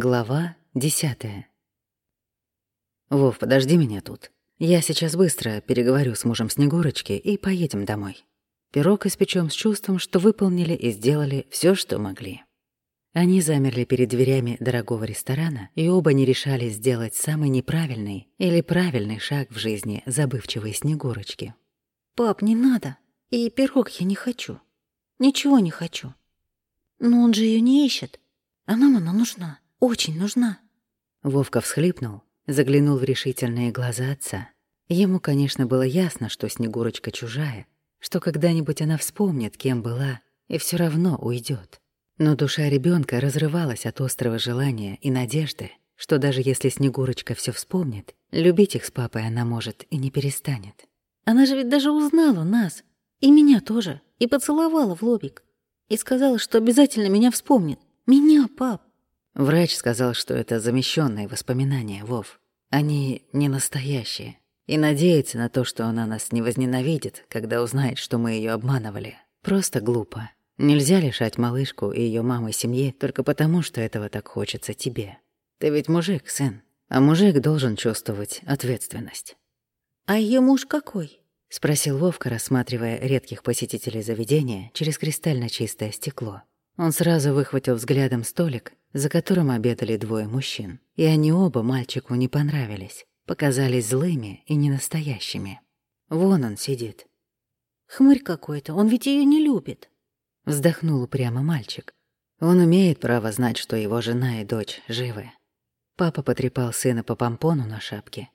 Глава десятая. «Вов, подожди меня тут. Я сейчас быстро переговорю с мужем Снегурочки и поедем домой. Пирог испечём с чувством, что выполнили и сделали всё, что могли». Они замерли перед дверями дорогого ресторана, и оба не решались сделать самый неправильный или правильный шаг в жизни забывчивой Снегурочки. «Пап, не надо. И пирог я не хочу. Ничего не хочу. Но он же её не ищет. А нам она нужна. Очень нужна». Вовка всхлипнул, заглянул в решительные глаза отца. Ему, конечно, было ясно, что Снегурочка чужая, что когда-нибудь она вспомнит, кем была, и все равно уйдет. Но душа ребенка разрывалась от острого желания и надежды, что даже если Снегурочка все вспомнит, любить их с папой она может и не перестанет. Она же ведь даже узнала нас, и меня тоже, и поцеловала в лобик, и сказала, что обязательно меня вспомнит. Меня, пап. Врач сказал, что это замещенные воспоминания, Вов. Они не настоящие. И надеяться на то, что она нас не возненавидит, когда узнает, что мы ее обманывали, просто глупо. Нельзя лишать малышку и ее мамы семьи только потому, что этого так хочется тебе. Ты ведь мужик, сын, а мужик должен чувствовать ответственность. «А ее муж какой?» — спросил Вовка, рассматривая редких посетителей заведения через кристально чистое стекло. Он сразу выхватил взглядом столик, за которым обедали двое мужчин. И они оба мальчику не понравились, показались злыми и ненастоящими. Вон он сидит. «Хмырь какой-то, он ведь ее не любит», — вздохнул прямо мальчик. Он умеет право знать, что его жена и дочь живы. Папа потрепал сына по помпону на шапке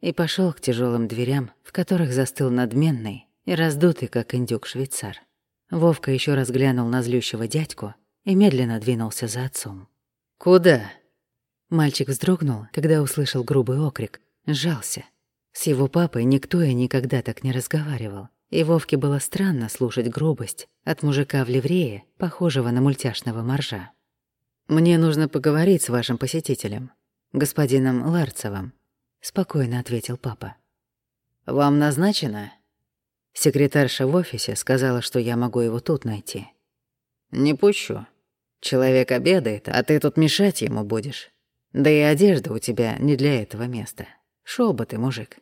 и пошел к тяжелым дверям, в которых застыл надменный и раздутый, как индюк, швейцар. Вовка еще раз глянул на злющего дядьку и медленно двинулся за отцом. «Куда?» Мальчик вздрогнул, когда услышал грубый окрик, сжался. С его папой никто и никогда так не разговаривал. И Вовке было странно слушать грубость от мужика в ливрее, похожего на мультяшного моржа. «Мне нужно поговорить с вашим посетителем, господином Ларцевым», — спокойно ответил папа. «Вам назначено?» Секретарша в офисе сказала, что я могу его тут найти. Не пущу. Человек обедает, а ты тут мешать ему будешь. Да и одежда у тебя не для этого места. Шёл бы ты, мужик.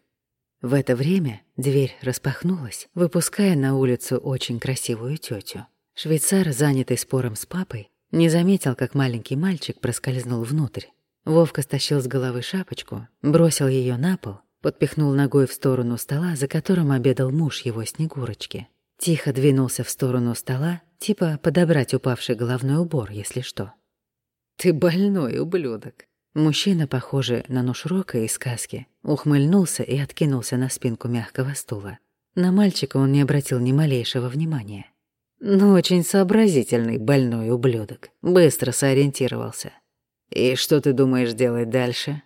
В это время дверь распахнулась, выпуская на улицу очень красивую тетю. Швейцар, занятый спором с папой, не заметил, как маленький мальчик проскользнул внутрь. Вовка стащил с головы шапочку, бросил ее на пол подпихнул ногой в сторону стола, за которым обедал муж его Снегурочки. Тихо двинулся в сторону стола, типа подобрать упавший головной убор, если что. «Ты больной, ублюдок!» Мужчина, похожий на Нушрока из сказки, ухмыльнулся и откинулся на спинку мягкого стула. На мальчика он не обратил ни малейшего внимания. «Ну, очень сообразительный больной ублюдок. Быстро сориентировался. «И что ты думаешь делать дальше?»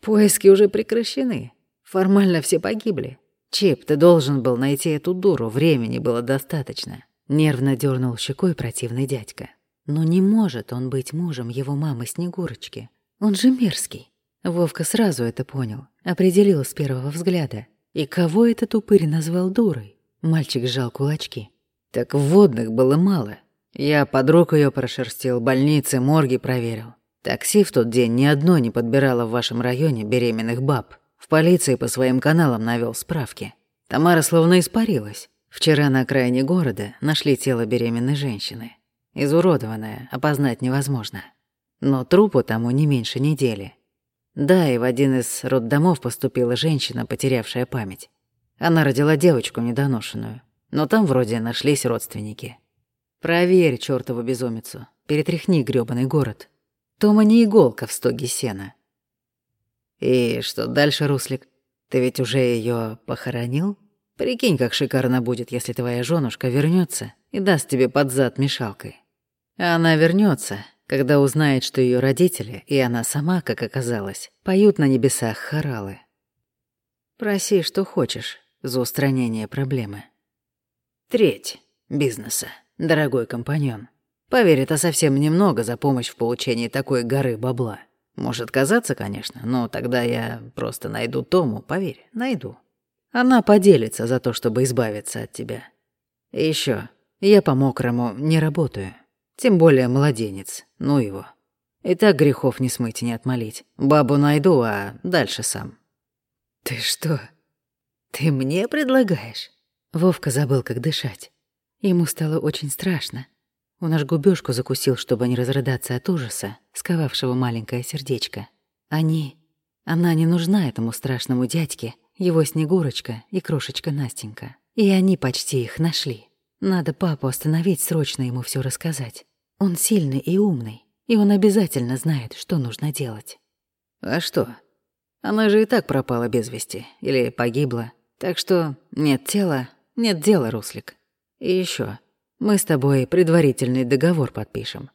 Поиски уже прекращены. Формально все погибли. Чип, ты должен был найти эту дуру, времени было достаточно. Нервно дернул щекой противный дядька. Но не может он быть мужем его мамы Снегурочки. Он же мерзкий. Вовка сразу это понял, определил с первого взгляда. И кого этот упырь назвал дурой? Мальчик сжал кулачки. Так водных было мало. Я подруг ее прошерстил, больницы, морги проверил. Такси в тот день ни одно не подбирало в вашем районе беременных баб. В полиции по своим каналам навел справки. Тамара словно испарилась. Вчера на окраине города нашли тело беременной женщины. Изуродованное, опознать невозможно. Но трупу тому не меньше недели. Да, и в один из роддомов поступила женщина, потерявшая память. Она родила девочку недоношенную. Но там вроде нашлись родственники. Проверь чёртову безумицу. Перетряхни грёбаный город. Тома не иголка в стоге сена. И что дальше, Руслик? Ты ведь уже ее похоронил? Прикинь, как шикарно будет, если твоя женушка вернется и даст тебе под зад мешалкой. А она вернется, когда узнает, что ее родители и она сама, как оказалось, поют на небесах хоралы. Проси, что хочешь за устранение проблемы. Треть бизнеса, дорогой компаньон. Поверь, это совсем немного за помощь в получении такой горы бабла. Может казаться, конечно, но тогда я просто найду Тому, поверь, найду. Она поделится за то, чтобы избавиться от тебя. И ещё, я по-мокрому не работаю. Тем более младенец, ну его. И так грехов не смыть и не отмолить. Бабу найду, а дальше сам. Ты что? Ты мне предлагаешь? Вовка забыл, как дышать. Ему стало очень страшно. Он аж губёшку закусил, чтобы не разрыдаться от ужаса, сковавшего маленькое сердечко. Они... Она не нужна этому страшному дядьке, его Снегурочка и крошечка Настенька. И они почти их нашли. Надо папу остановить, срочно ему все рассказать. Он сильный и умный, и он обязательно знает, что нужно делать. А что? Она же и так пропала без вести или погибла. Так что нет тела, нет дела, Руслик. И еще, мы с тобой предварительный договор подпишем.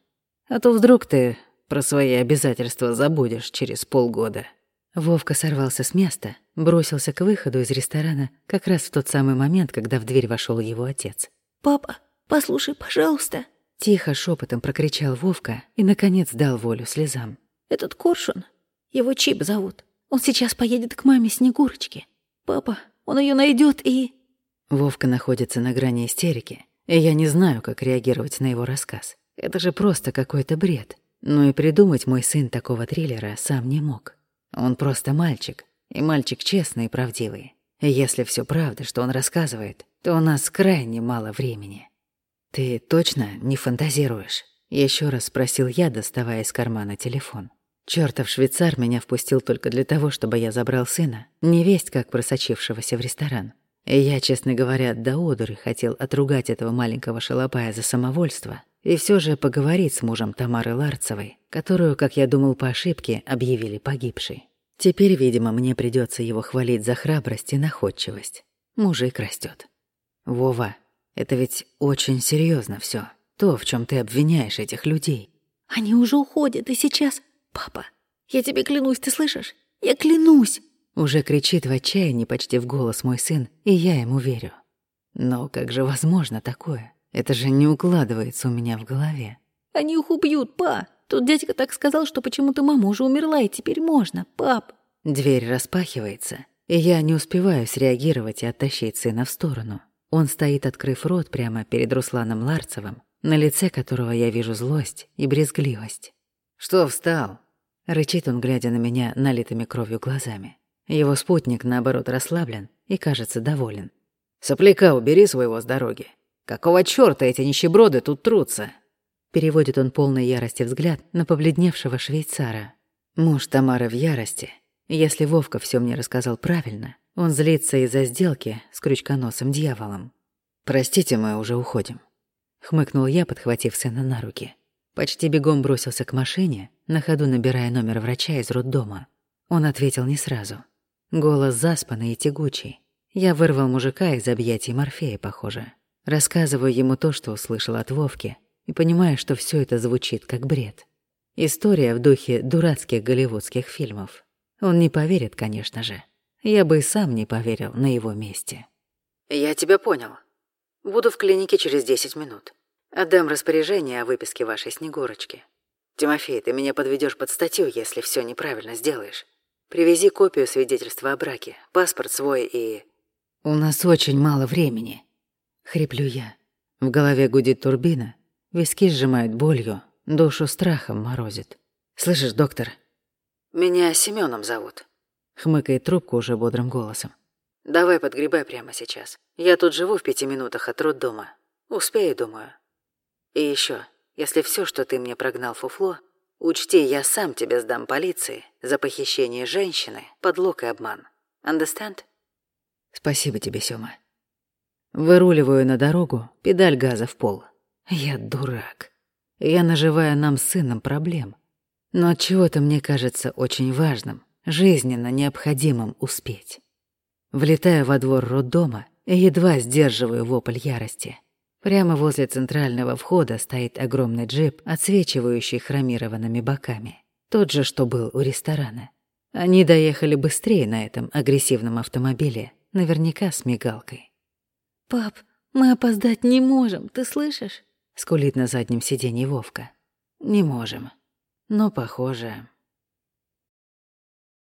А то вдруг ты про свои обязательства забудешь через полгода. Вовка сорвался с места, бросился к выходу из ресторана как раз в тот самый момент, когда в дверь вошел его отец. «Папа, послушай, пожалуйста», Тихо шепотом прокричал Вовка и, наконец, дал волю слезам. «Этот Коршун, его Чип зовут. Он сейчас поедет к маме Снегурочке. Папа, он ее найдет и...» Вовка находится на грани истерики, и я не знаю, как реагировать на его рассказ. Это же просто какой-то бред. Но и придумать мой сын такого триллера сам не мог. Он просто мальчик, и мальчик честный и правдивый. И если все правда, что он рассказывает, то у нас крайне мало времени. «Ты точно не фантазируешь?» Еще раз спросил я, доставая из кармана телефон. Чёртов швейцар меня впустил только для того, чтобы я забрал сына, невесть как просочившегося в ресторан. Я, честно говоря, до одури хотел отругать этого маленького шалопая за самовольство и все же поговорить с мужем Тамары Ларцевой, которую, как я думал по ошибке, объявили погибшей. Теперь, видимо, мне придется его хвалить за храбрость и находчивость. Мужик растет. Вова, это ведь очень серьезно все. То, в чем ты обвиняешь этих людей. Они уже уходят, и сейчас... Папа, я тебе клянусь, ты слышишь? Я клянусь!» Уже кричит в отчаянии почти в голос мой сын, и я ему верю. Но как же возможно такое? Это же не укладывается у меня в голове. «Они их убьют, па! Тут дядька так сказал, что почему-то мама уже умерла, и теперь можно, пап!» Дверь распахивается, и я не успеваю среагировать и оттащить сына в сторону. Он стоит, открыв рот прямо перед Русланом Ларцевым, на лице которого я вижу злость и брезгливость. «Что встал?» — рычит он, глядя на меня налитыми кровью глазами. Его спутник, наоборот, расслаблен и, кажется, доволен. «Сопляка убери своего с дороги. Какого чёрта эти нищеброды тут трутся?» Переводит он полной ярости взгляд на побледневшего швейцара. Муж Тамары в ярости. Если Вовка все мне рассказал правильно, он злится из-за сделки с крючконосым дьяволом. «Простите, мы уже уходим», — хмыкнул я, подхватив сына на руки. Почти бегом бросился к машине, на ходу набирая номер врача из роддома. Он ответил не сразу. Голос заспанный и тягучий. Я вырвал мужика из объятий Морфея, похоже. Рассказываю ему то, что услышал от Вовки, и понимаю, что все это звучит как бред. История в духе дурацких голливудских фильмов. Он не поверит, конечно же. Я бы и сам не поверил на его месте. «Я тебя понял. Буду в клинике через 10 минут. Отдам распоряжение о выписке вашей Снегурочки. Тимофей, ты меня подведешь под статью, если все неправильно сделаешь. Привези копию свидетельства о браке, паспорт свой и...» «У нас очень мало времени», — хриплю я. В голове гудит турбина, виски сжимают болью, душу страхом морозит. «Слышишь, доктор, меня Семеном зовут. Хмыкает трубку уже бодрым голосом. «Давай подгребай прямо сейчас. Я тут живу в пяти минутах от роддома. Успею, думаю. И еще, если все, что ты мне прогнал фуфло, учти, я сам тебя сдам полиции за похищение женщины, подлог и обман. Understand?» «Спасибо тебе, Сёма». Выруливаю на дорогу, педаль газа в пол. Я дурак. Я наживаю нам с сыном проблем. Но от чего-то мне кажется очень важным жизненно необходимым успеть. Влетаю во двор роддома едва сдерживаю вопль ярости. Прямо возле центрального входа стоит огромный джип, отсвечивающий хромированными боками. Тот же, что был у ресторана. Они доехали быстрее на этом агрессивном автомобиле, наверняка с мигалкой. «Пап, мы опоздать не можем, ты слышишь?» — скулит на заднем сиденье Вовка. «Не можем. Но, похоже,